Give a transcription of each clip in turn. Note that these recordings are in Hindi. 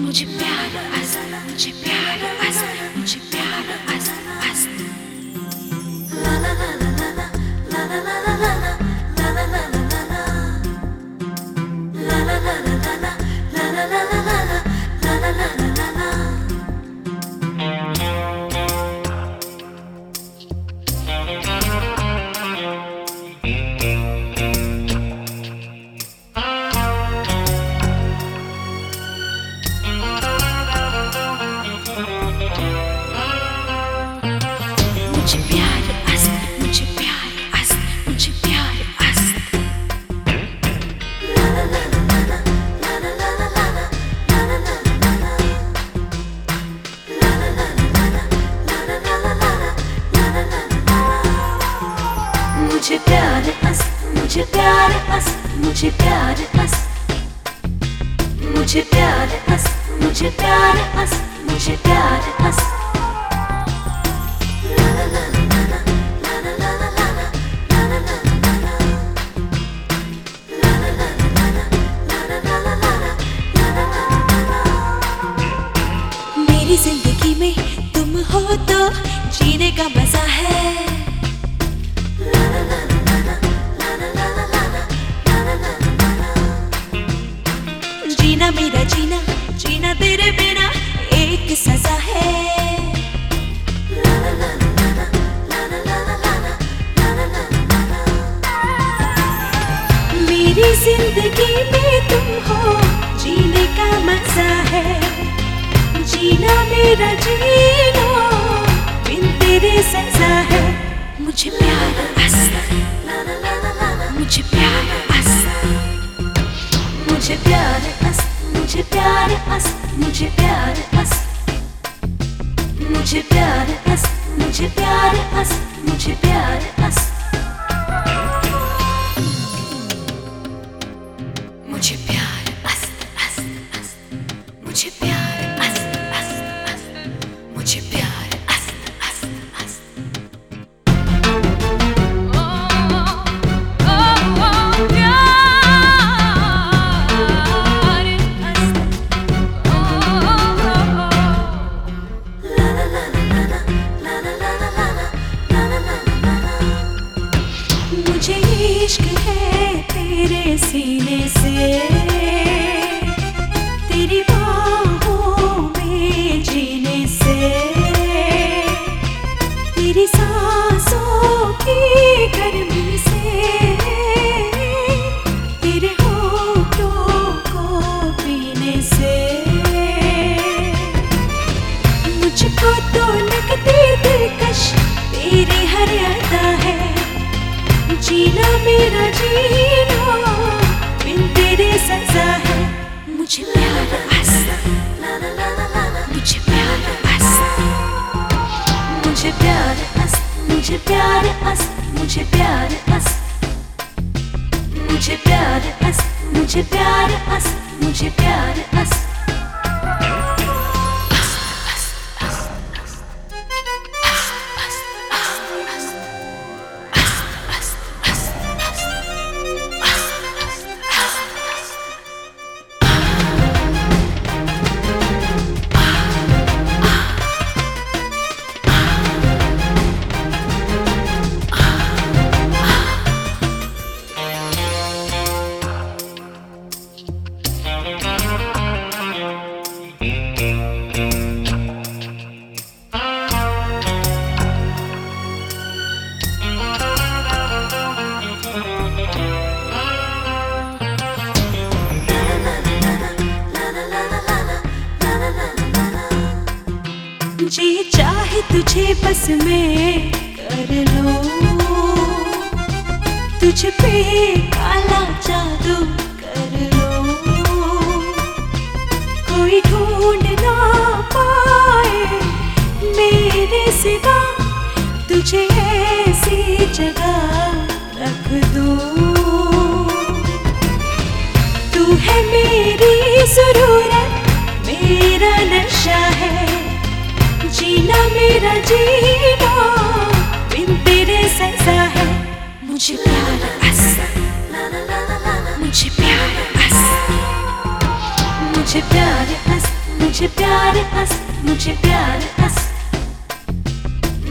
मुझे प्यार अस्त मुझे प्यार अस्त मुझे प्यार अस्त अस्त मुझे प्यार अस्त मुझे प्यार अस्त मुझे प्यार अस्त मुझे प्यार अस्त जीने का मज़ा है। जीना मेरा जीना जीना तेरे बिना एक सजा है। मेरी ज़िंदगी में तुम हो, जीने का मज़ा है। जीना मेरा जीना। मुझे प्यार अस्त मुझे प्यार मुझे प्यार मुझे प्यार मुझे प्यार मुझे प्यार मुझे प्यार मुझे प्यार इश्क है तेरे सीने से। तेरी बाहों में जीने जीना मेरा जीना, बिन तेरे सजा है। मुझे प्यार अस्त मुझे प्यार अस्त मुझे प्यार अस्त मुझे प्यार अस्त मुझे प्यार अस्त मुझे प्यार अस्त मुझे प्यार अस्त मुझे प्यार अस्त तुझे बस में कर लो। तुझ पे काला जादू कर मेरा जीना, बिन तेरे सजा है। मुझे प्यार बस। मुझे प्यार बस। मुझे प्यार बस। मुझे प्यार बस। मुझे प्यार बस।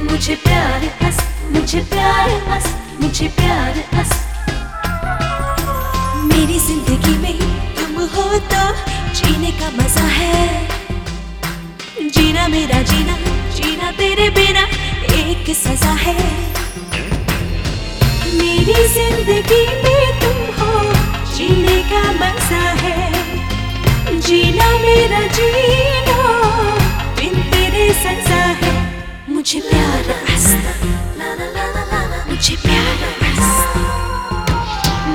मुझे प्यार बस। मुझे प्यार बस। मुझे प्यार बस। मेरी ज़िंदगी में तुम हो तो जीने का मज़ा है। जीना मेरा जीना। जीना तेरे बिना एक सजा है। मेरी ज़िंदगी में तुम हो, जीने का मज़ा है। जीना मेरा जीना बिन तेरे सजा है। मुझे प्यार बस। मुझे प्यार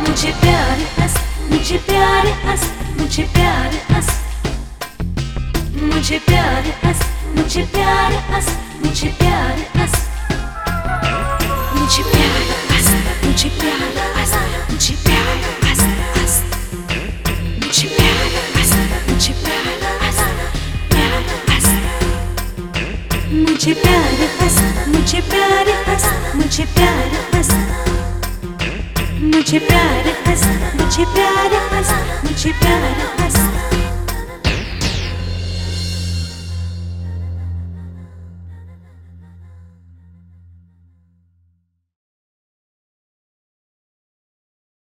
मुझे प्यार बस। मुझे प्यार बस। मुझे प्यार बस। मुझे प्यार बस। मुझे प्यार बस मुझे प्यार बस मुझे प्यार बस मुझे प्यार बस मुझे प्यार बस बस मुझे प्यार बस मुझे प्यार बस प्यार बस मुझे प्यार बस मुझे प्यार बस मुझे प्यार बस मुझे प्यार बस मुझे प्यार बस मुझे प्यार बस